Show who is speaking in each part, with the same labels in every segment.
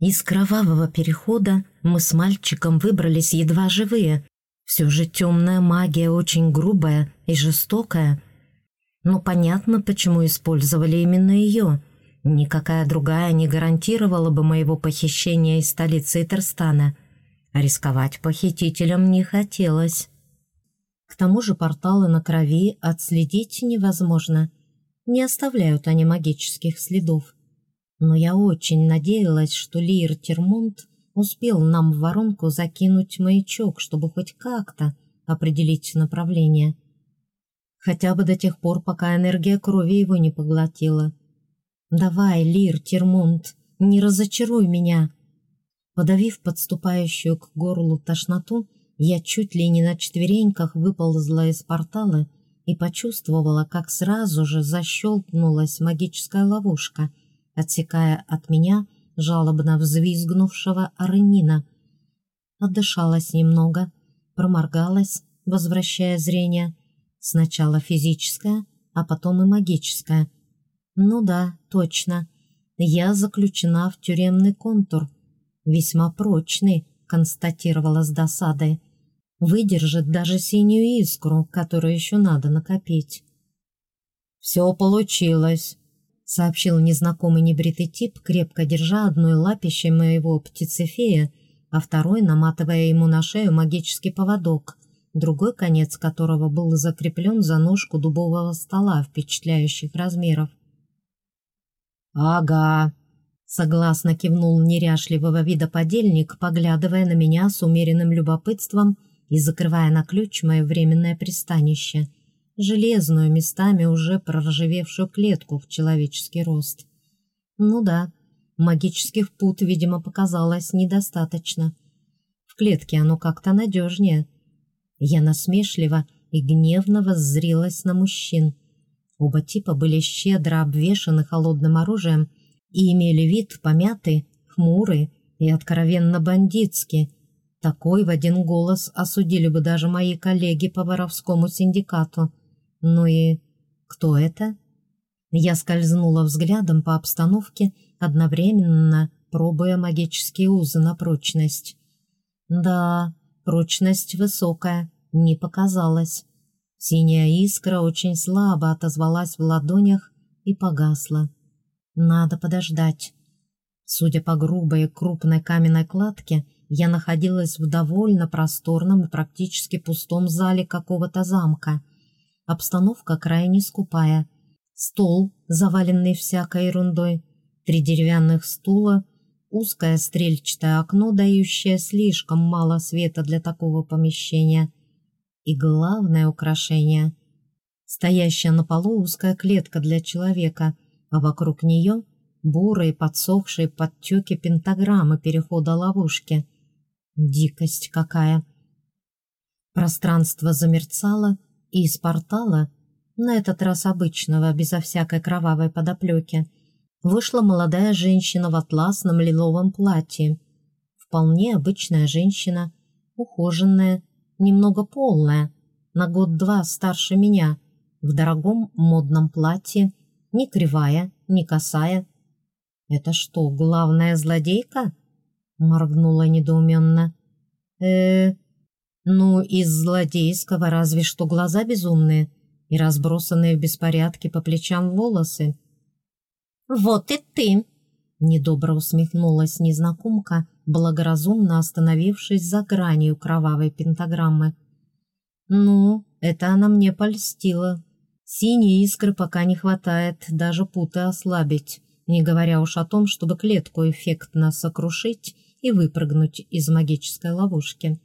Speaker 1: Из кровавого перехода мы с мальчиком выбрались едва живые. Все же темная магия очень грубая и жестокая. Но понятно, почему использовали именно ее. Никакая другая не гарантировала бы моего похищения из столицы Итерстана. Рисковать похитителям не хотелось. К тому же порталы на крови отследить невозможно. Не оставляют они магических следов. Но я очень надеялась, что Лир Термонт успел нам в воронку закинуть маячок, чтобы хоть как-то определить направление. Хотя бы до тех пор, пока энергия крови его не поглотила. «Давай, Лир Термонт, не разочаруй меня!» Подавив подступающую к горлу тошноту, я чуть ли не на четвереньках выползла из портала и почувствовала, как сразу же защелкнулась магическая ловушка, отсекая от меня жалобно взвизгнувшего Аренина. Отдышалась немного, проморгалась, возвращая зрение. Сначала физическое, а потом и магическое. Ну да, точно. Я заключена в тюремный контур. Весьма прочный, констатировала с досадой выдержит даже синюю искру, которую еще надо накопить. «Все получилось», — сообщил незнакомый небритый тип, крепко держа одной лапищей моего птицефея, а второй наматывая ему на шею магический поводок, другой конец которого был закреплен за ножку дубового стола впечатляющих размеров. «Ага», — согласно кивнул неряшливого вида подельник, поглядывая на меня с умеренным любопытством — и закрывая на ключ мое временное пристанище, железную местами уже проржавевшую клетку в человеческий рост. Ну да, магических пут, видимо, показалось недостаточно. В клетке оно как-то надежнее. Я насмешливо и гневно воззрилась на мужчин. Оба типа были щедро обвешаны холодным оружием и имели вид помятый, хмурый и откровенно бандитский, такой в один голос осудили бы даже мои коллеги по воровскому синдикату. Ну и кто это? Я скользнула взглядом по обстановке, одновременно пробуя магические узы на прочность. Да, прочность высокая, не показалось. Синяя искра очень слабо отозвалась в ладонях и погасла. Надо подождать. Судя по грубой крупной каменной кладке, я находилась в довольно просторном и практически пустом зале какого-то замка. Обстановка крайне скупая. Стол, заваленный всякой ерундой, три деревянных стула, узкое стрельчатое окно, дающее слишком мало света для такого помещения. И главное украшение — стоящая на полу узкая клетка для человека, а вокруг нее — бурые подсохшие подтеки пентаграммы перехода ловушки — Дикость какая! Пространство замерцало, и из портала, на этот раз обычного, безо всякой кровавой подоплеки, вышла молодая женщина в атласном лиловом платье. Вполне обычная женщина, ухоженная, немного полная, на год-два старше меня, в дорогом модном платье, не кривая, не косая. «Это что, главная злодейка?» моргнула недоуменно. э ну, из злодейского разве что глаза безумные и разбросанные в беспорядке по плечам волосы. «Вот и ты!» — недобро усмехнулась незнакомка, благоразумно остановившись за гранью кровавой пентаграммы. «Ну, это она мне польстила. Синей искры пока не хватает, даже путы ослабить, не говоря уж о том, чтобы клетку эффектно сокрушить и выпрыгнуть из магической ловушки.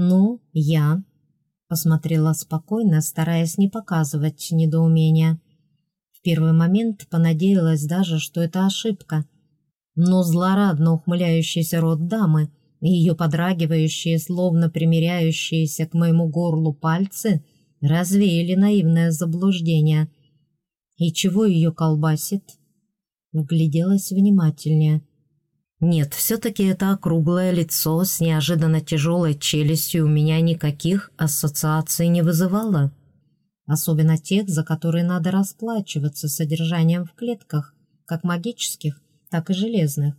Speaker 1: «Ну, я...» — посмотрела спокойно, стараясь не показывать недоумения. В первый момент понадеялась даже, что это ошибка. Но злорадно ухмыляющийся рот дамы и ее подрагивающие, словно примиряющиеся к моему горлу пальцы развеяли наивное заблуждение. И чего ее колбасит? Вгляделась внимательнее. Нет, все-таки это округлое лицо с неожиданно тяжелой челюстью у меня никаких ассоциаций не вызывало. Особенно тех, за которые надо расплачиваться содержанием в клетках, как магических, так и железных.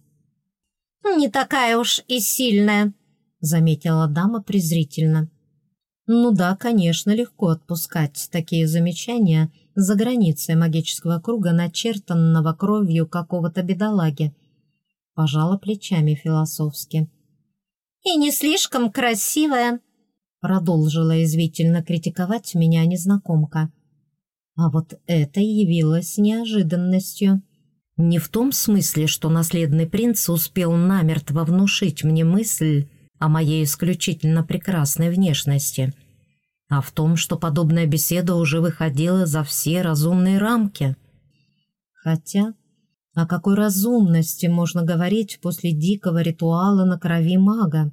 Speaker 1: «Не такая уж и сильная», — заметила дама презрительно. «Ну да, конечно, легко отпускать такие замечания за границей магического круга, начертанного кровью какого-то бедолаги». Пожала плечами философски. «И не слишком красивая», — продолжила извительно критиковать меня незнакомка. А вот это явилось неожиданностью. Не в том смысле, что наследный принц успел намертво внушить мне мысль о моей исключительно прекрасной внешности, а в том, что подобная беседа уже выходила за все разумные рамки. Хотя о какой разумности можно говорить после дикого ритуала на крови мага?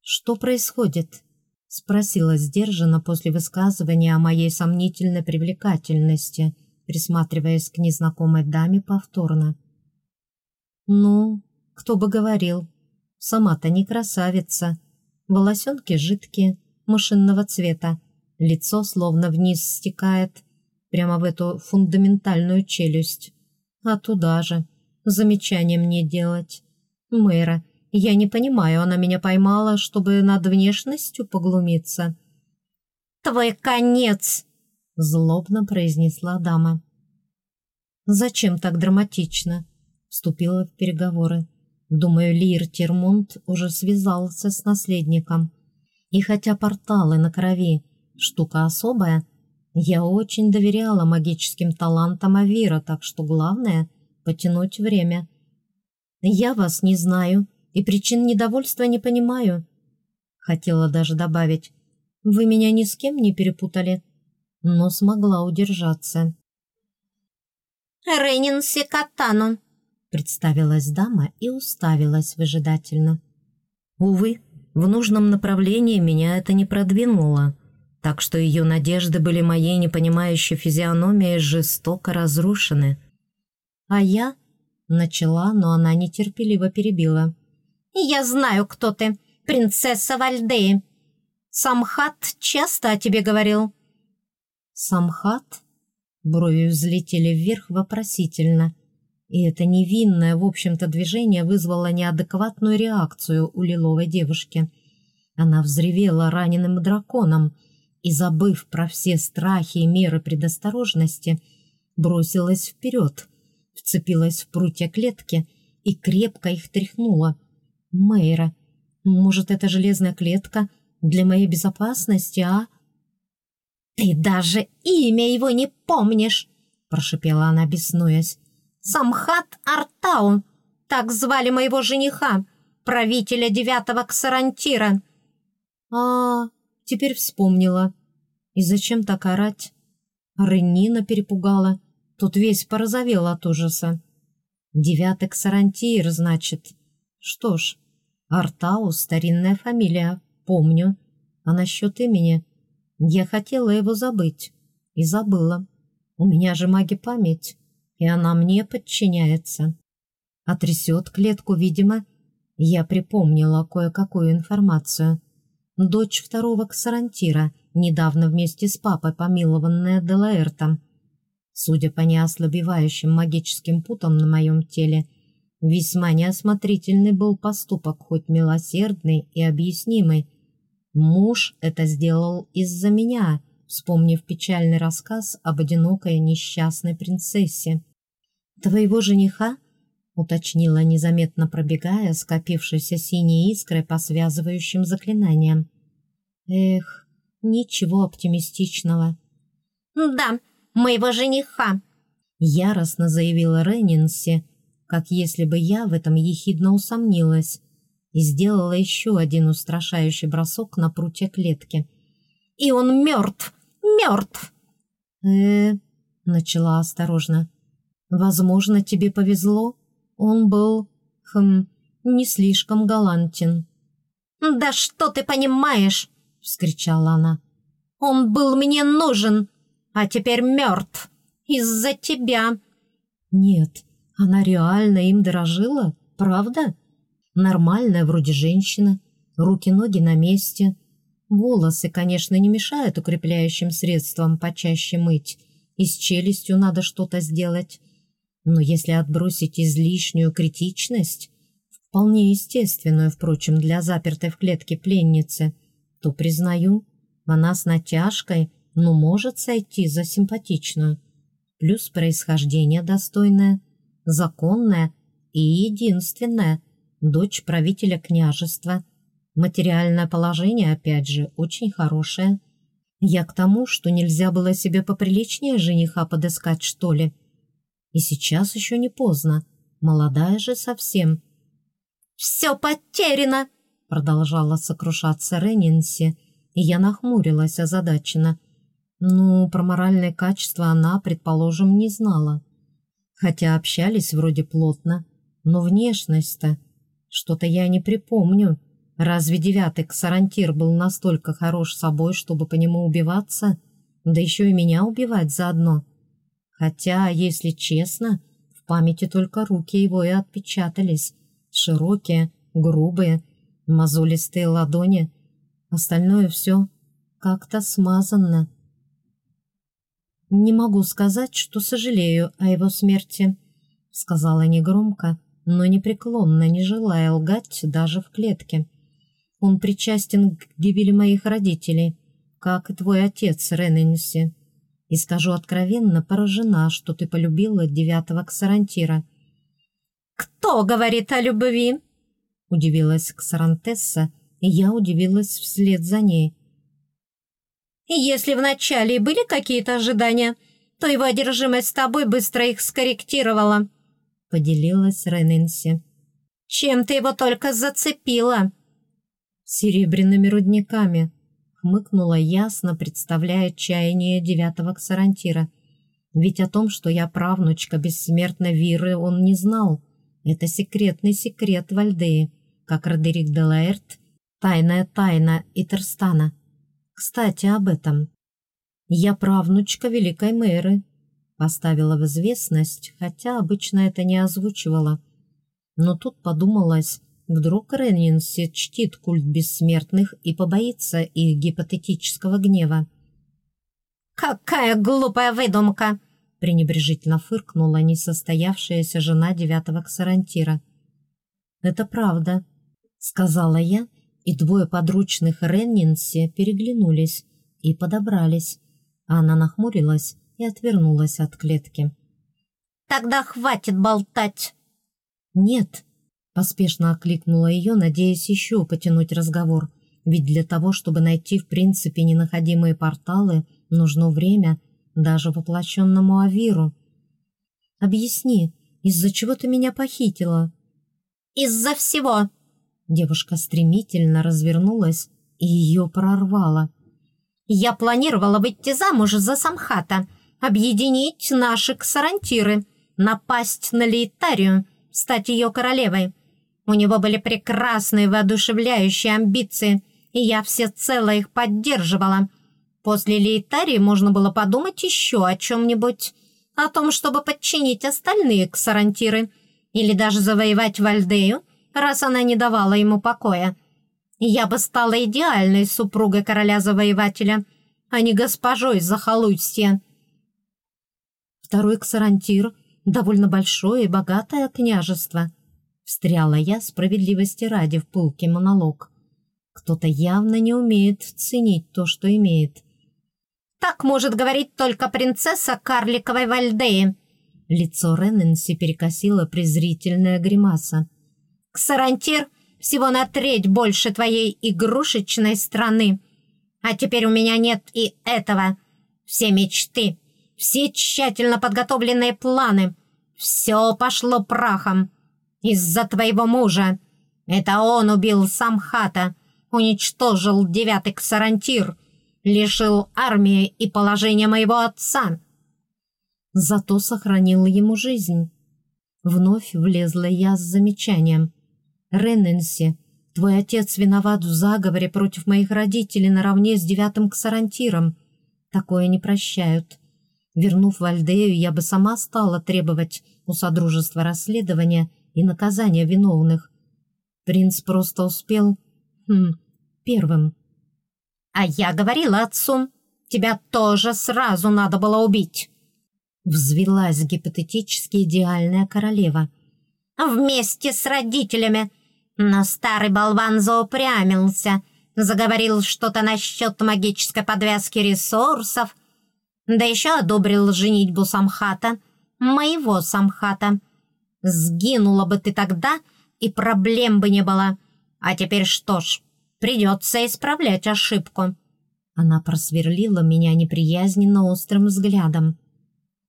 Speaker 1: «Что происходит?» — спросила сдержанно после высказывания о моей сомнительной привлекательности — присматриваясь к незнакомой даме повторно. «Ну, кто бы говорил, сама-то не красавица, волосенки жидкие, машинного цвета, лицо словно вниз стекает, прямо в эту фундаментальную челюсть. А туда же, замечание мне делать. Мэра, я не понимаю, она меня поймала, чтобы над внешностью поглумиться». «Твой конец!» злобно произнесла дама. «Зачем так драматично?» Вступила в переговоры. Думаю, Лир Термунд уже связался с наследником. И хотя порталы на крови — штука особая, я очень доверяла магическим талантам Авира, так что главное — потянуть время. «Я вас не знаю и причин недовольства не понимаю», — хотела даже добавить. «Вы меня ни с кем не перепутали?» но смогла удержаться.
Speaker 2: «Рейнин Секатану», —
Speaker 1: представилась дама и уставилась выжидательно. Увы, в нужном направлении меня это не продвинуло, так что ее надежды были моей непонимающей физиономией жестоко разрушены. А я начала, но она нетерпеливо перебила.
Speaker 2: «Я знаю, кто ты, принцесса Вальдеи. Самхат часто о тебе говорил».
Speaker 1: «Самхат?» Брови взлетели вверх вопросительно. И это невинное, в общем-то, движение вызвало неадекватную реакцию у лиловой девушки. Она взревела раненым драконом и, забыв про все страхи и меры предосторожности, бросилась вперед, вцепилась в прутья клетки и крепко их тряхнула. «Мэйра, может, это железная клетка для моей безопасности, а?»
Speaker 2: «Ты даже имя его не помнишь!» — прошипела она, беснуясь. «Самхат Артау! Так звали моего жениха, правителя девятого Ксарантира!»
Speaker 1: «А, теперь вспомнила. И зачем так орать?» Ренина перепугала. Тут весь порозовел от ужаса. «Девятый Ксарантир, значит. Что ж, Артау — старинная фамилия, помню. А насчет имени...» Я хотела его забыть и забыла. У меня же маги-память, и она мне подчиняется. Отрясет клетку, видимо. Я припомнила кое-какую информацию. Дочь второго ксарантира, недавно вместе с папой помилованная Делаэртом. Судя по неослабевающим магическим путам на моем теле, весьма неосмотрительный был поступок, хоть милосердный и объяснимый, Муж это сделал из-за меня, вспомнив печальный рассказ об одинокой несчастной принцессе. «Твоего жениха?» — уточнила, незаметно пробегая скопившейся синей искрой по связывающим заклинаниям. «Эх, ничего оптимистичного».
Speaker 2: «Да, моего жениха!»
Speaker 1: — яростно заявила Реннинси, как если бы я в этом ехидно усомнилась и сделала еще один устрашающий бросок на прутья клетки.
Speaker 2: «И он мертв! Мертв!»
Speaker 1: э начала осторожно. «Возможно, тебе повезло. Он был, хм, не слишком галантен».
Speaker 2: «Да что ты понимаешь?» — вскричала она. «Он был мне нужен, а теперь мертв. Из-за тебя».
Speaker 1: «Нет, она реально им дорожила, правда?» Нормальная вроде женщина, руки-ноги на месте. Волосы, конечно, не мешают укрепляющим средствам почаще мыть, и с челюстью надо что-то сделать. Но если отбросить излишнюю критичность, вполне естественную, впрочем, для запертой в клетке пленницы, то, признаю, она с натяжкой, но может сойти за симпатичную. Плюс происхождение достойное, законное и единственное, дочь правителя княжества. Материальное положение, опять же, очень хорошее. Я к тому, что нельзя было себе поприличнее жениха подыскать, что ли. И сейчас еще не поздно. Молодая же совсем.
Speaker 2: «Все потеряно!» — продолжала сокрушаться
Speaker 1: Ренинси, и я нахмурилась озадаченно. Ну, про моральные качества она, предположим, не знала. Хотя общались вроде плотно, но внешность-то... Что-то я не припомню. Разве девятый ксарантир был настолько хорош собой, чтобы по нему убиваться? Да еще и меня убивать заодно. Хотя, если честно, в памяти только руки его и отпечатались. Широкие, грубые, мозолистые ладони. Остальное все как-то смазанно. «Не могу сказать, что сожалею о его смерти», — сказала негромко, но непреклонно, не желая лгать даже в клетке. Он причастен к гибели моих родителей, как и твой отец, Рененси. И скажу откровенно, поражена, что ты полюбила девятого Ксарантира».
Speaker 2: «Кто говорит о любви?» — удивилась Ксарантесса, и я удивилась вслед за ней. «Если вначале были какие-то ожидания, то его одержимость с тобой быстро их скорректировала», — поделилась Рененси. «Чем ты его только зацепила?»
Speaker 1: серебряными рудниками», — хмыкнула ясно, представляя чаяние девятого ксарантира. «Ведь о том, что я правнучка бессмертной Виры, он не знал. Это секретный секрет Вальдеи, как Родерик де Лаэрт, тайная тайна Итерстана. Кстати, об этом. Я правнучка Великой Мэры», — поставила в известность, хотя обычно это не озвучивала. Но тут подумалось, Вдруг Реннинси чтит культ бессмертных и побоится их гипотетического гнева.
Speaker 2: «Какая глупая выдумка!» пренебрежительно фыркнула несостоявшаяся жена девятого ксарантира.
Speaker 1: «Это правда», — сказала я, и двое подручных Реннинси переглянулись и подобрались, а она нахмурилась и отвернулась от клетки.
Speaker 2: «Тогда хватит болтать!»
Speaker 1: «Нет», Поспешно окликнула ее, надеясь еще потянуть разговор. Ведь для того, чтобы найти в принципе ненаходимые порталы, нужно время даже воплощенному Авиру. «Объясни, из-за чего ты меня похитила?»
Speaker 2: «Из-за всего!»
Speaker 1: Девушка стремительно развернулась и ее прорвала.
Speaker 2: «Я планировала выйти замуж за Самхата, объединить наши ксарантиры, напасть на Лейтарию, стать ее королевой. У него были прекрасные воодушевляющие амбиции, и я всецело их поддерживала. После Лейтарии можно было подумать еще о чем-нибудь, о том, чтобы подчинить остальные ксарантиры, или даже завоевать Вальдею, раз она не давала ему покоя. Я бы стала идеальной супругой короля-завоевателя, а не госпожой захолустья.
Speaker 1: Второй ксарантир — довольно большое и богатое княжество — Встряла я справедливости ради в пылкий монолог. Кто-то явно не умеет ценить то, что имеет.
Speaker 2: «Так может говорить только принцесса карликовой Вальдеи!»
Speaker 1: Лицо Ренненси перекосило презрительная гримаса.
Speaker 2: «Ксарантир всего на треть больше твоей игрушечной страны. А теперь у меня нет и этого. Все мечты, все тщательно подготовленные планы. Все пошло прахом из-за твоего мужа. Это он убил Самхата, уничтожил девятый ксарантир, лишил армии и положения моего отца.
Speaker 1: Зато сохранил ему жизнь. Вновь влезла я с замечанием. «Ренненси, твой отец виноват в заговоре против моих родителей наравне с девятым ксарантиром. Такое не прощают. Вернув Вальдею, я бы сама стала требовать у Содружества расследования и наказания виновных. Принц просто успел... Хм, первым.
Speaker 2: «А я говорила отцу, тебя тоже сразу надо было убить!»
Speaker 1: Взвелась гипотетически идеальная королева.
Speaker 2: «Вместе с родителями, Но старый болван заупрямился, заговорил что-то насчет магической подвязки ресурсов, да еще одобрил женитьбу Самхата, моего Самхата. Сгинула бы ты тогда, и проблем бы не было. А теперь что ж, придется исправлять ошибку». Она просверлила меня неприязненно острым взглядом.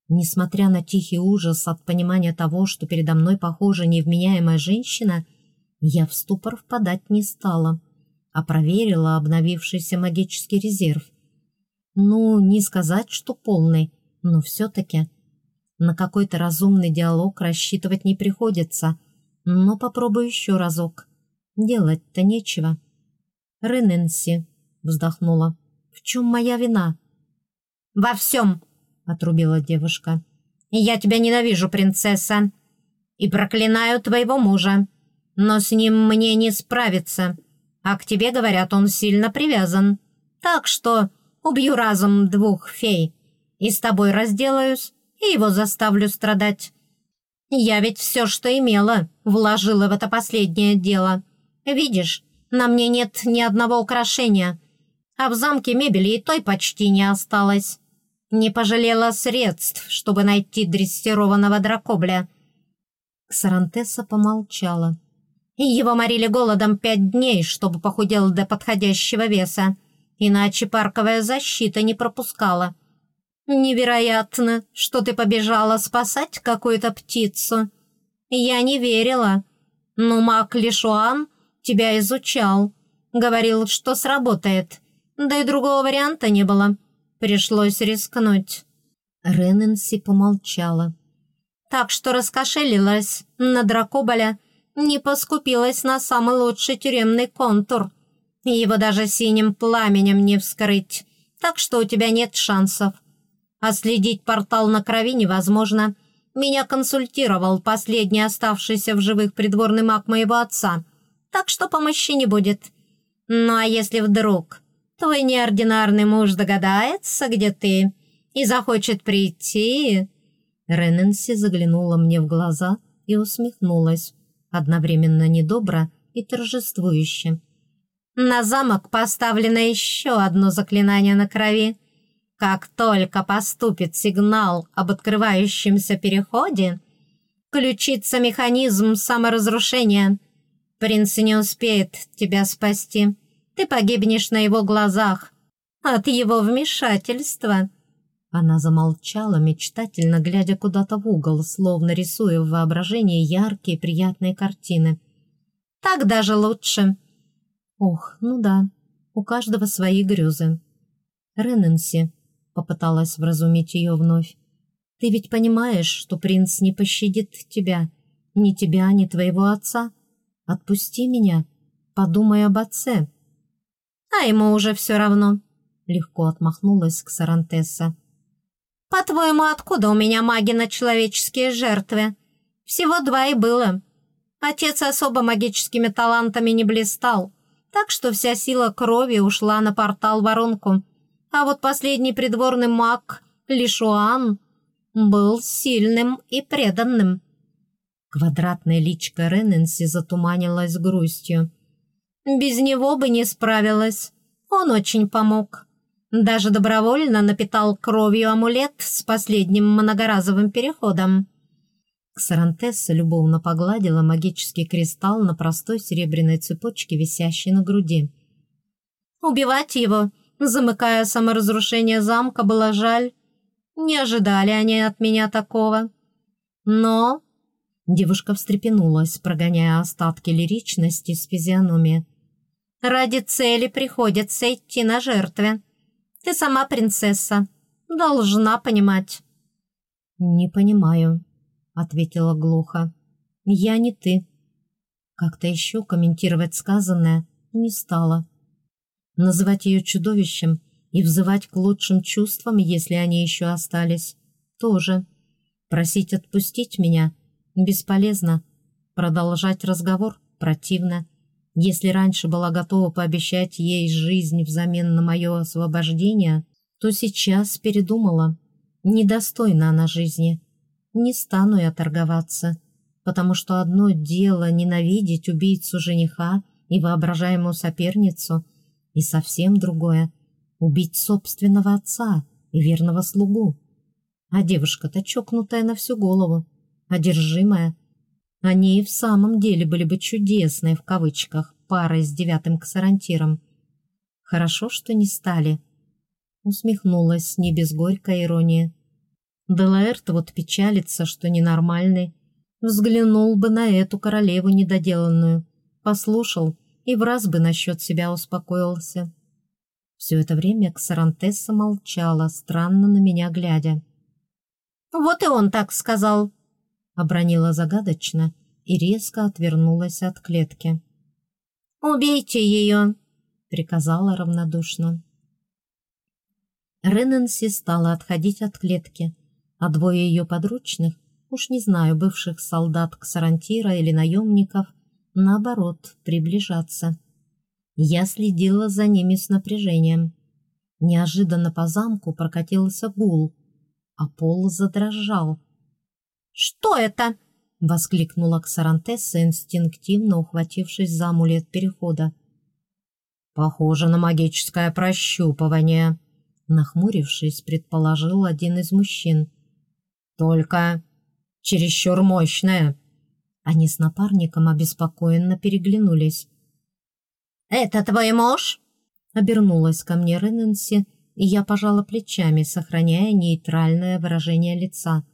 Speaker 2: Несмотря на тихий ужас от понимания того, что передо мной похожа невменяемая женщина, я в ступор впадать не стала, а проверила обновившийся магический резерв. Ну, не сказать, что полный, но все-таки. На какой-то разумный диалог рассчитывать не приходится, но попробую еще разок. Делать-то нечего. «Рененси», — вздохнула, — «в чем моя вина?» «Во всем», отрубила девушка. «Я тебя ненавижу, принцесса, и проклинаю твоего мужа, но с ним мне не справиться, а к тебе, говорят, он сильно привязан. Так что убью разом двух фей и с тобой разделаюсь, и его заставлю страдать. Я ведь все, что имела, вложила в это последнее дело. Видишь, на мне нет ни одного украшения, а в замке мебели и той почти не осталось». Не пожалела средств, чтобы найти дрессированного дракобля. Сарантесса помолчала. Его морили голодом пять дней, чтобы похудел до подходящего веса, иначе парковая защита не пропускала. «Невероятно, что ты побежала спасать какую-то птицу. Я не верила. Но маг Лишуан тебя изучал. Говорил, что сработает. Да и другого варианта не было. Пришлось рискнуть». Рененси помолчала. «Так что раскошелилась на Дракоболя, не поскупилась на самый лучший тюремный контур. Его даже синим пламенем не вскрыть, так что у тебя нет шансов. А следить портал на крови невозможно. Меня консультировал последний оставшийся в живых придворный маг моего отца, так что помощи не будет. Ну а если вдруг Твой неординарный муж догадается, где ты, и захочет прийти». Рененси заглянула мне в глаза и усмехнулась, одновременно недобро и торжествующе. «На замок поставлено еще одно заклинание на крови. Как только поступит сигнал об открывающемся переходе, включится механизм саморазрушения. Принц не успеет тебя спасти» ты погибнешь на его глазах от его вмешательства». Она замолчала, мечтательно глядя куда-то в угол, словно рисуя в воображении яркие приятные картины. «Так даже лучше». «Ох, ну да, у каждого свои грезы». «Рененси», — попыталась вразумить ее вновь, «ты ведь понимаешь, что принц не пощадит тебя, ни тебя, ни твоего отца? Отпусти меня, подумай об отце» а ему уже все равно», — легко отмахнулась Ксарантесса. «По-твоему, откуда у меня маги на человеческие жертвы? Всего два и было. Отец особо магическими талантами не блистал, так что вся сила крови ушла на портал воронку. А вот последний придворный маг, Лишуан, был сильным и преданным». Квадратная личка Рененси затуманилась грустью. Без него бы не справилась. Он очень помог. Даже добровольно напитал кровью амулет с последним многоразовым переходом. Ксарантесса любовно погладила магический кристалл на простой серебряной цепочке, висящей на груди. Убивать его, замыкая саморазрушение замка, было жаль. Не ожидали они от меня такого. Но... Девушка встрепенулась, прогоняя остатки лиричности с физиономии. Ради цели приходится идти на жертвы. Ты сама принцесса, должна понимать». «Не понимаю», — ответила глухо. «Я не ты». Как-то еще комментировать сказанное не стала. Называть ее чудовищем и взывать к лучшим чувствам, если они еще остались, тоже. Просить отпустить меня бесполезно. Продолжать разговор противно. Если раньше была готова пообещать ей жизнь взамен на мое освобождение, то сейчас передумала. Недостойна она жизни. Не стану я торговаться.
Speaker 1: потому что одно дело ненавидеть убийцу жениха и воображаемую соперницу, и совсем другое — убить собственного отца и верного слугу. А девушка-то чокнутая на всю голову, одержимая. Они и в самом деле были бы чудесные, в кавычках, парой с девятым ксарантиром. Хорошо, что не стали. Усмехнулась не без горькой иронии. Делаэрт вот печалится, что ненормальный. Взглянул бы на эту королеву недоделанную, послушал и в раз бы насчет себя успокоился. Все это время Ксарантесса молчала, странно на меня глядя.
Speaker 2: «Вот и он так сказал», — обронила загадочно и резко отвернулась от клетки. «Убейте ее», — приказала равнодушно.
Speaker 1: Рененси стала отходить от клетки, а двое ее подручных, уж не знаю, бывших солдат Ксарантира или наемников, наоборот, приближаться. Я следила за ними с напряжением. Неожиданно по замку прокатился гул, а пол задрожал.
Speaker 2: «Что это?» — воскликнула Ксарантесса, инстинктивно ухватившись за амулет перехода.
Speaker 1: «Похоже на магическое прощупывание», — нахмурившись, предположил один из мужчин. «Только чересчур мощное». Они с напарником обеспокоенно переглянулись.
Speaker 2: «Это твой муж?»
Speaker 1: Обернулась ко мне Рененси, и я пожала плечами, сохраняя нейтральное выражение лица.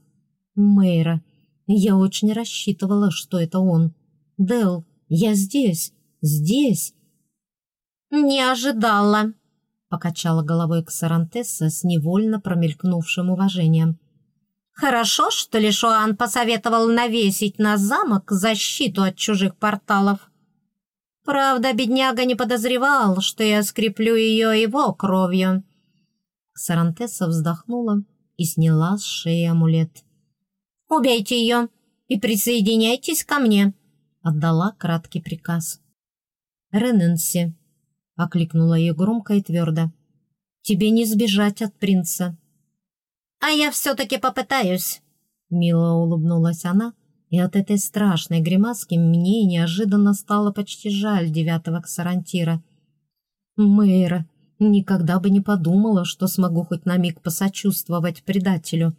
Speaker 1: «Мэйра, я очень рассчитывала, что это он. Дел, я здесь, здесь!»
Speaker 2: «Не ожидала!» — покачала головой Ксарантесса с невольно промелькнувшим уважением. «Хорошо, что Лишуан посоветовал навесить на замок защиту от чужих порталов. Правда, бедняга не подозревал, что я скреплю ее его кровью».
Speaker 1: Ксарантесса вздохнула и сняла с шеи амулет.
Speaker 2: «Убейте ее и присоединяйтесь ко мне», —
Speaker 1: отдала краткий приказ. «Рененси», — окликнула ее громко и твердо, — «тебе не сбежать от принца».
Speaker 2: «А я все-таки попытаюсь», —
Speaker 1: мило улыбнулась она, и от этой страшной гримаски мне неожиданно стало почти жаль девятого ксарантира. «Мэйра, никогда бы не подумала, что смогу хоть на миг посочувствовать предателю».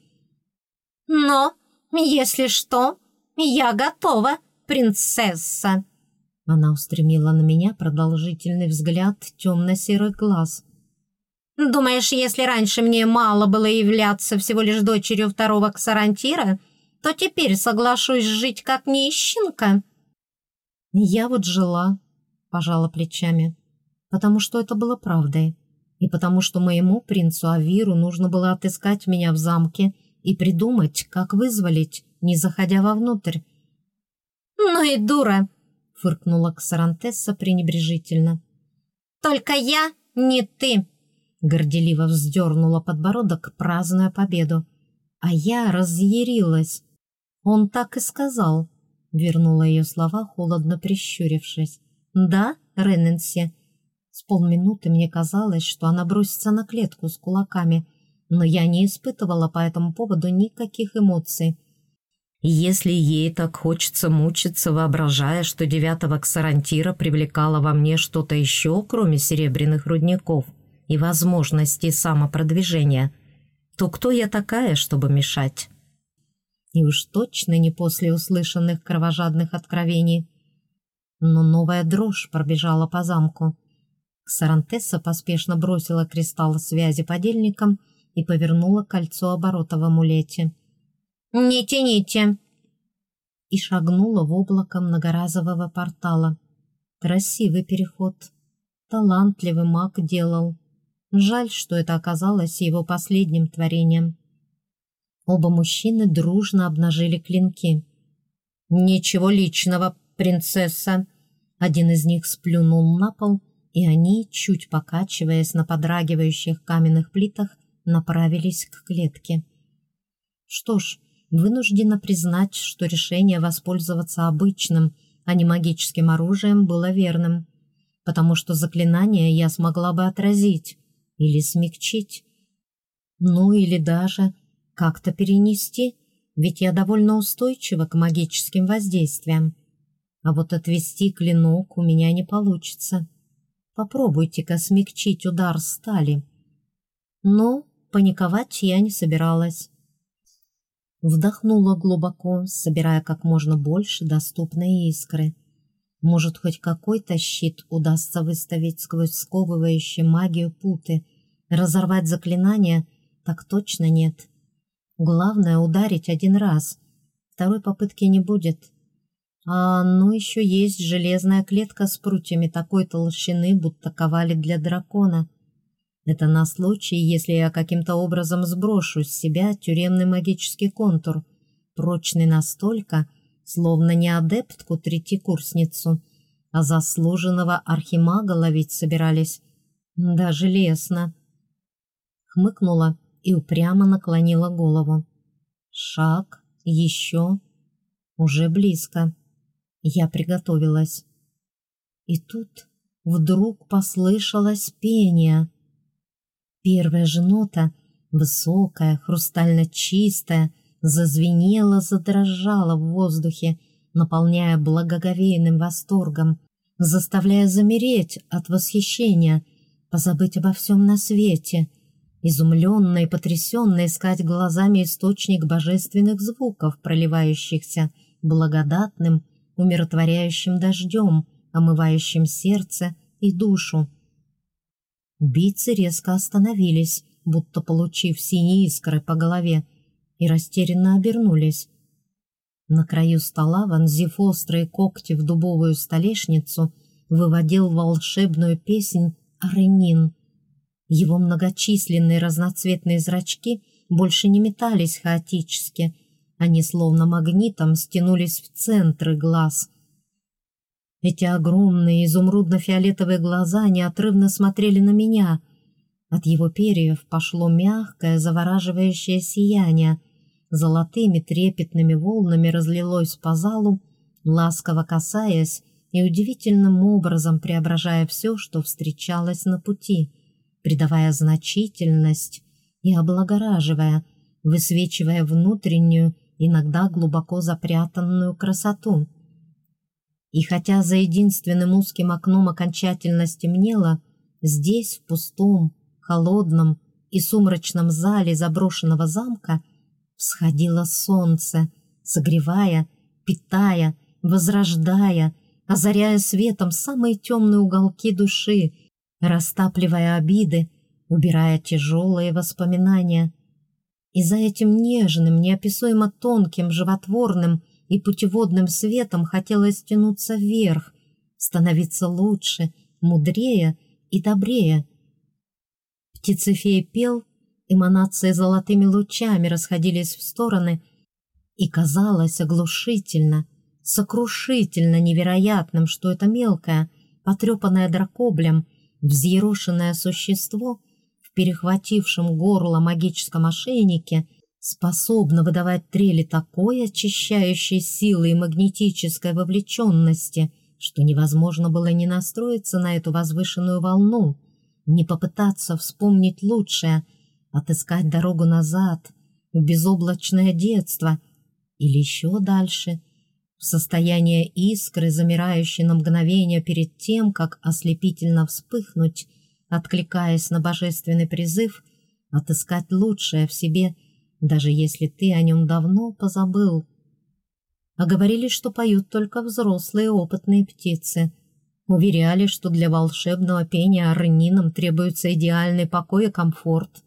Speaker 2: «Но, если что, я готова, принцесса!»
Speaker 1: Она устремила на меня продолжительный взгляд темно-серых глаз.
Speaker 2: Думаешь, если раньше мне мало было являться всего лишь дочерью второго ксарантира, то теперь соглашусь жить как нищенка?»
Speaker 1: «Я вот жила», — пожала плечами, «потому что это было правдой, и потому что моему принцу Авиру нужно было отыскать меня в замке и придумать, как вызволить, не заходя вовнутрь».
Speaker 2: «Ну и дура!»
Speaker 1: — фыркнула Ксарантесса пренебрежительно.
Speaker 2: «Только я не ты!»
Speaker 1: Горделиво вздернула подбородок, празднуя победу. А я разъярилась. Он так и сказал, вернула ее слова, холодно прищурившись. «Да, Рененси?» С полминуты мне казалось, что она бросится на клетку с кулаками, но я не испытывала по этому поводу никаких эмоций. Если ей так хочется мучиться, воображая, что девятого ксарантира привлекало во мне что-то еще, кроме серебряных рудников — и возможности самопродвижения, то кто я такая, чтобы мешать? И уж точно не после услышанных кровожадных откровений. Но новая дрожь пробежала по замку. Сарантесса поспешно бросила кристалл связи подельникам и повернула кольцо оборота в амулете.
Speaker 2: «Не тяните!»
Speaker 1: И шагнула в облако многоразового портала. Красивый переход. Талантливый маг делал. Жаль, что это оказалось его последним творением. Оба мужчины дружно обнажили клинки. «Ничего личного, принцесса!» Один из них сплюнул на пол, и они, чуть покачиваясь на подрагивающих каменных плитах, направились к клетке. Что ж, вынуждена признать, что решение воспользоваться обычным, а не магическим оружием было верным, потому что заклинание я смогла бы отразить, или смягчить. Ну или даже как-то перенести, ведь я довольно устойчива к магическим воздействиям. А вот отвести клинок у меня не получится. Попробуйте-ка смягчить удар стали. Но паниковать я не собиралась. Вдохнула глубоко, собирая как можно больше доступной искры. Может, хоть какой-то щит удастся выставить сквозь сковывающие магию путы. Разорвать заклинание так точно нет. Главное — ударить один раз. Второй попытки не будет. А ну еще есть железная клетка с прутьями такой толщины, будто ковали для дракона. Это на случай, если я каким-то образом сброшу с себя тюремный магический контур, прочный настолько, словно не адептку третьекурсницу, а заслуженного архимага ловить собирались. Даже лестно. Хмыкнула и упрямо наклонила голову. Шаг, еще, уже близко. Я приготовилась. И тут вдруг послышалось пение. Первая же нота, высокая, хрустально чистая, зазвенела, задрожала в воздухе, наполняя благоговейным восторгом, заставляя замереть от восхищения, позабыть обо всем на свете, изумленно и потрясенно искать глазами источник божественных звуков, проливающихся благодатным, умиротворяющим дождем, омывающим сердце и душу. Убийцы резко остановились, будто получив синие искры по голове, и растерянно обернулись. На краю стола, вонзив острые когти в дубовую столешницу, выводил волшебную песнь Аренин. Его многочисленные разноцветные зрачки больше не метались хаотически, они словно магнитом стянулись в центры глаз. Эти огромные изумрудно-фиолетовые глаза неотрывно смотрели на меня. От его перьев пошло мягкое, завораживающее сияние. Золотыми трепетными волнами разлилось по залу, ласково касаясь и удивительным образом преображая все, что встречалось на пути, придавая значительность и облагораживая, высвечивая внутреннюю иногда глубоко запрятанную красоту. И хотя за единственным узким окном окончательно стемнело, здесь, в пустом, холодном и сумрачном зале заброшенного замка, всходило солнце, согревая, питая, возрождая, озаряя светом самые темные уголки души, растапливая обиды, убирая тяжелые воспоминания — и за этим нежным, неописуемо тонким, животворным и путеводным светом хотелось тянуться вверх, становиться лучше, мудрее и добрее. Птицефей пел, эманации золотыми лучами расходились в стороны, и казалось оглушительно, сокрушительно невероятным, что это мелкое, потрепанное дракоблем, взъерошенное существо — перехватившем горло магическом ошейнике способна выдавать трели такой очищающей силы и магнетической вовлеченности, что невозможно было не настроиться на эту возвышенную волну, не попытаться вспомнить лучшее, отыскать дорогу назад, в безоблачное детство или еще дальше, состояние искры, замирающей на мгновение перед тем, как ослепительно вспыхнуть откликаясь на божественный призыв, отыскать лучшее в себе, даже если ты о нем давно позабыл. А говорили, что поют только взрослые опытные птицы. Уверяли, что для волшебного пения орнинам требуется идеальный покой и комфорт.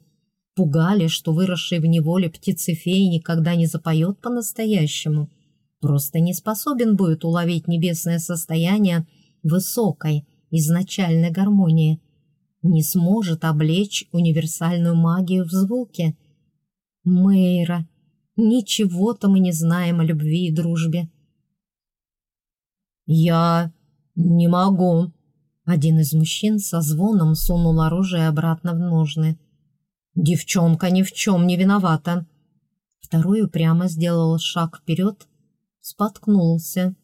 Speaker 1: Пугали, что выросший в неволе птицефей никогда не запоет по-настоящему. Просто не способен будет уловить небесное состояние высокой, изначальной гармонии – не сможет облечь универсальную магию в звуке. Мэйра, ничего-то мы не знаем о любви и дружбе. «Я не могу», — один из мужчин со звоном сунул оружие обратно в ножны. «Девчонка ни в чем не виновата». Второй упрямо сделал шаг вперед, споткнулся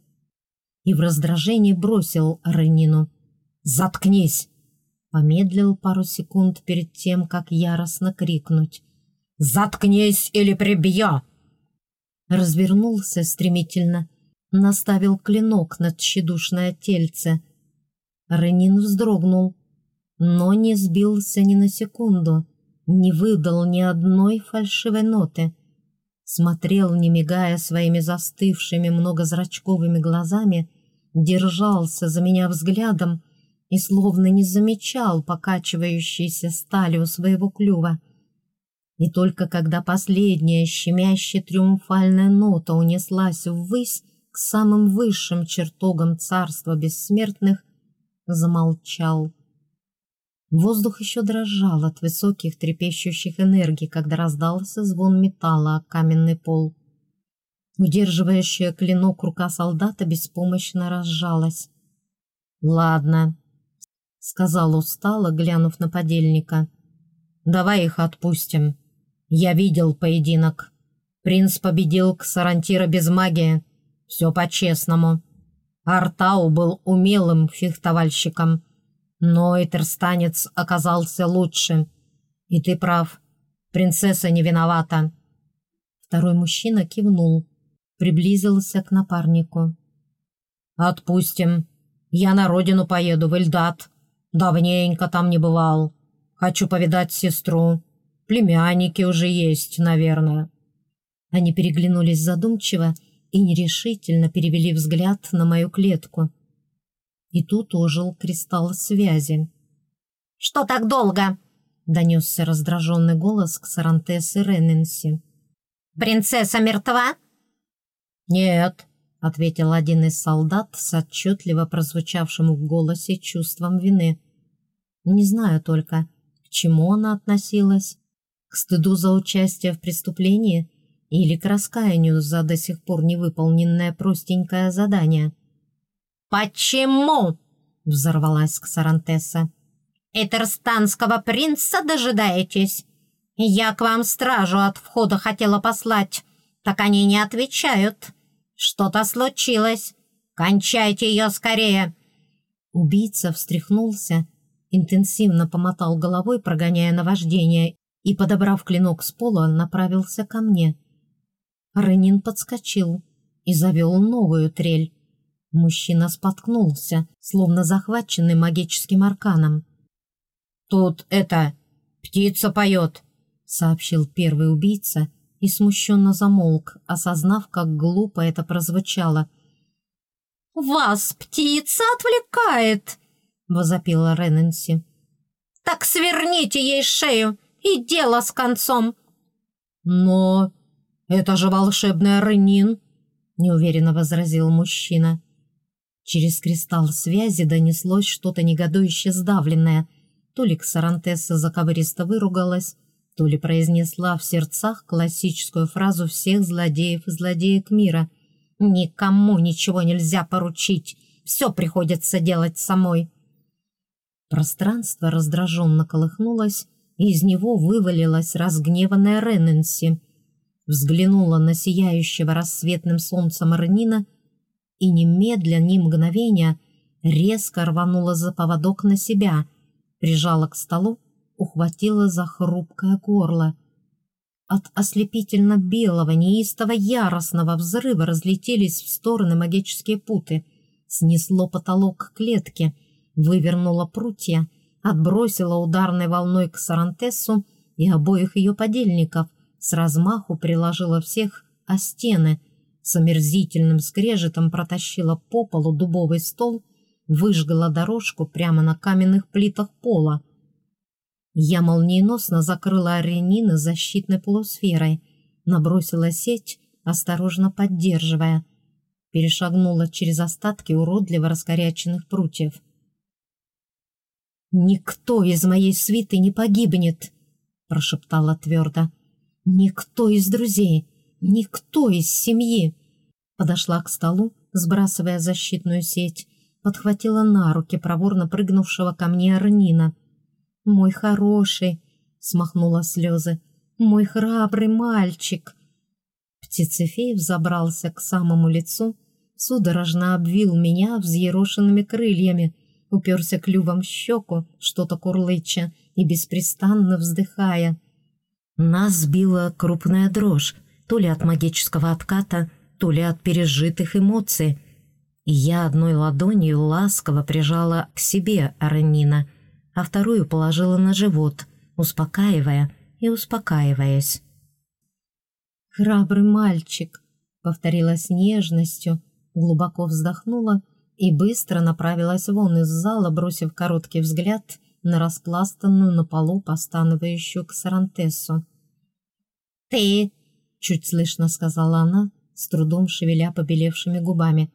Speaker 1: и в раздражении бросил Ренину. «Заткнись!» Помедлил пару секунд перед тем, как яростно крикнуть. «Заткнись или прибью!» развернулся стремительно, наставил клинок над тщедушное тельце. Ренин вздрогнул, но не сбился ни на секунду, не выдал ни одной фальшивой ноты. Смотрел, не мигая своими застывшими многозрачковыми глазами, держался за меня взглядом и словно не замечал покачивающейся стали у своего клюва. И только когда последняя щемящая триумфальная нота унеслась ввысь к самым высшим чертогам царства бессмертных, замолчал. Воздух еще дрожал от высоких трепещущих энергий, когда раздался звон металла о каменный пол. Удерживающая клинок рука солдата беспомощно разжалась. «Ладно», — сказал устало, глянув на подельника. «Давай их отпустим. Я видел поединок. Принц победил Ксарантира без магии. Все по-честному. Артау был умелым фехтовальщиком» Но Этерстанец оказался лучше. И ты прав, принцесса не виновата. Второй мужчина кивнул, приблизился к напарнику. «Отпустим. Я на родину поеду, в Эльдат. Давненько там не бывал. Хочу повидать сестру. Племянники уже есть, наверное». Они переглянулись задумчиво и нерешительно перевели взгляд на мою клетку – и тут ожил кристалл связи.
Speaker 2: «Что так долго?» — донесся раздраженный голос к Сарантессе Ренненси. «Принцесса мертва?»
Speaker 1: «Нет», — ответил один из солдат с отчетливо прозвучавшим в голосе чувством вины. «Не знаю только, к чему она относилась, к стыду за участие в преступлении или к раскаянию за до сих пор невыполненное простенькое задание».
Speaker 2: «Почему?» — взорвалась Ксарантесса. «Этерстанского принца дожидаетесь? Я к вам стражу от входа хотела послать, так они не отвечают. Что-то случилось. Кончайте ее скорее!»
Speaker 1: Убийца встряхнулся, интенсивно помотал головой, прогоняя наваждение, и, подобрав клинок с пола, направился ко мне. Ренин подскочил и завел новую трель. Мужчина споткнулся, словно захваченный магическим арканом.
Speaker 3: «Тут это... птица поет», — сообщил первый убийца и смущенно замолк, осознав, как глупо это прозвучало.
Speaker 2: «Вас птица отвлекает!» — возопила Ренненси. «Так сверните ей шею, и дело с концом!»
Speaker 3: «Но это же волшебный Ренин!» — неуверенно возразил мужчина.
Speaker 1: Через кристалл связи донеслось что-то негодующе сдавленное. То ли Ксарантесса заковыристо выругалась, то ли произнесла в сердцах классическую фразу всех злодеев и злодеек мира. «Никому ничего нельзя поручить, все приходится делать самой». Пространство раздраженно колыхнулось, и из него вывалилась разгневанная Ренненси. Взглянула на сияющего рассветным солнцем Рнина и немедля, ни мгновения, резко рванула за поводок на себя, прижала к столу, ухватила за хрупкое горло. От ослепительно белого, неистово яростного взрыва разлетелись в стороны магические путы, снесло потолок клетки, вывернуло прутья, отбросило ударной волной к Сарантессу и обоих ее подельников, с размаху приложила всех о стены — с омерзительным скрежетом протащила по полу дубовый стол, выжгла дорожку прямо на каменных плитах пола. Я молниеносно закрыла аренина защитной полусферой, набросила сеть, осторожно поддерживая, перешагнула через остатки уродливо раскоряченных прутьев. «Никто из моей свиты не погибнет!» — прошептала твердо. «Никто из друзей!» Никто из семьи. Подошла к столу, сбрасывая защитную сеть, подхватила на руки проворно прыгнувшего ко мне Арнина. «Мой хороший!» — смахнула слезы. «Мой храбрый мальчик!» Птицефей взобрался к самому лицу, судорожно обвил меня взъерошенными крыльями, уперся клювом в щеку, что-то курлыча и беспрестанно вздыхая. Нас била крупная дрожь, то ли от магического отката, то ли от пережитых эмоций. И я одной ладонью ласково прижала к себе Аранина, а вторую положила на живот, успокаивая и успокаиваясь.
Speaker 3: «Храбрый мальчик», — повторила с нежностью, глубоко вздохнула и быстро направилась вон из зала, бросив короткий взгляд на распластанную на полу постановающую Ксарантессу.
Speaker 2: «Ты!»
Speaker 3: — чуть слышно сказала она, с трудом шевеля побелевшими губами.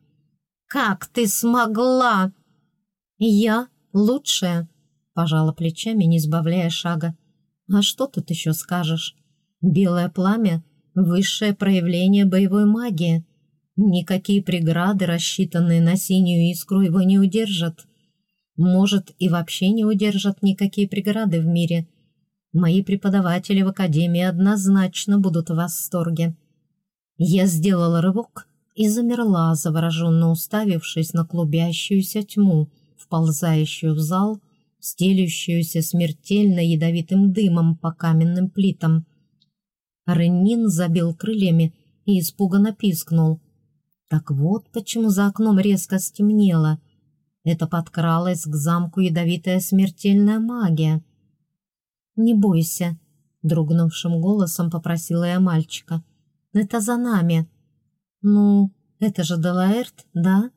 Speaker 2: «Как ты смогла?»
Speaker 3: «Я лучшая», — пожала плечами, не сбавляя шага. «А что тут еще скажешь? Белое пламя — высшее проявление боевой магии. Никакие преграды, рассчитанные на синюю искру, его не удержат. Может, и вообще не удержат никакие преграды в мире. Мои преподаватели в академии однозначно будут в восторге. Я сделала рывок и замерла, завороженно уставившись на клубящуюся тьму, вползающую в зал, стелющуюся смертельно ядовитым дымом по каменным плитам. Реннин забил крыльями и испуганно пискнул. Так вот почему за окном резко стемнело — это подкралась к замку ядовитая смертельная магия. «Не бойся», — дрогнувшим голосом попросила я мальчика. «Это за нами». «Ну, это же Делаэрт, да?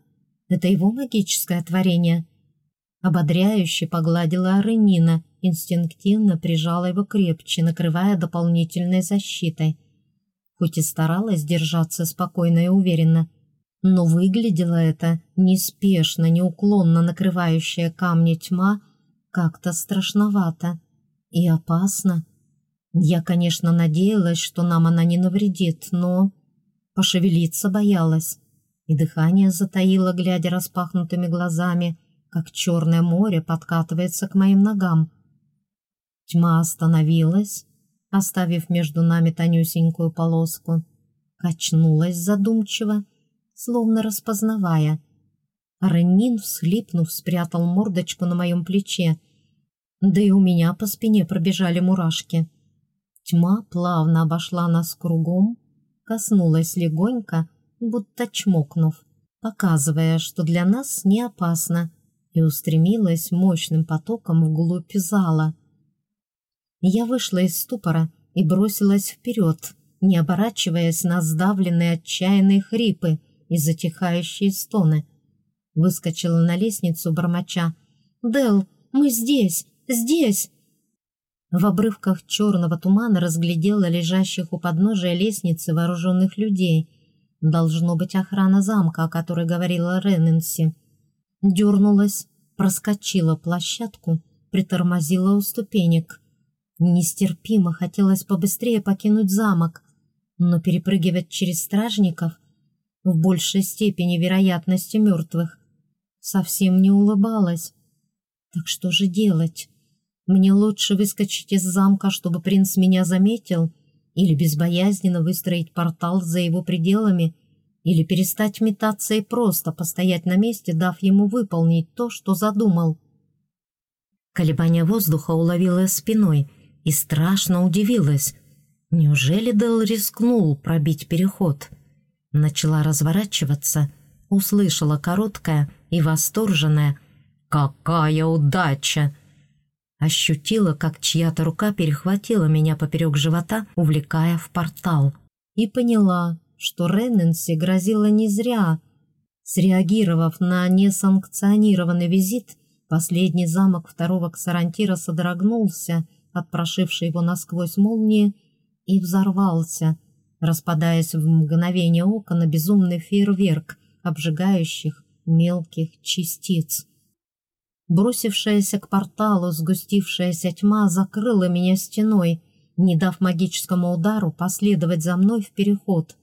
Speaker 3: Это его магическое творение». Ободряюще погладила Аренина, инстинктивно прижала его крепче, накрывая дополнительной защитой. Хоть и старалась держаться спокойно и уверенно, но выглядело это неспешно, неуклонно накрывающая камни тьма как-то страшновато и опасно. Я, конечно, надеялась, что нам она не навредит, но пошевелиться боялась, и дыхание затаило, глядя распахнутыми глазами, как черное море подкатывается к моим ногам. Тьма остановилась, оставив между нами тонюсенькую полоску, качнулась задумчиво словно распознавая. Реннин, всхлипнув, спрятал мордочку на моем плече. Да и у меня по спине пробежали мурашки. Тьма плавно обошла нас кругом, коснулась легонько, будто чмокнув, показывая, что для нас не опасно, и устремилась мощным потоком вглубь зала. Я вышла из ступора и бросилась вперед, не оборачиваясь на сдавленные отчаянные хрипы — и затихающие стоны. Выскочила на лестницу бормоча. «Дел, мы здесь! Здесь!» В обрывках черного тумана разглядела лежащих у подножия лестницы вооруженных людей. Должно быть охрана замка, о которой говорила Ренненси. Дернулась, проскочила площадку, притормозила у ступенек. Нестерпимо хотелось побыстрее покинуть замок, но перепрыгивать через стражников в большей степени вероятности мертвых, совсем не улыбалась. Так что же делать? Мне лучше выскочить из замка, чтобы принц меня заметил, или безбоязненно выстроить портал за его пределами, или перестать метаться и просто постоять на месте, дав ему выполнить то, что задумал.
Speaker 1: Колебание воздуха уловила спиной и страшно удивилась. Неужели Дэл рискнул пробить переход? — Начала разворачиваться, услышала короткое и восторженное «Какая удача!» Ощутила, как чья-то рука перехватила меня поперек живота, увлекая в портал.
Speaker 3: И поняла, что Ренненси грозила не зря. Среагировав на несанкционированный визит, последний замок второго Ксарантира содрогнулся от прошившей его насквозь молнии и взорвался — распадаясь в мгновение ока на безумный фейерверк обжигающих мелких частиц. Бросившаяся к порталу сгустившаяся тьма закрыла меня стеной, не дав магическому удару последовать за мной в переход.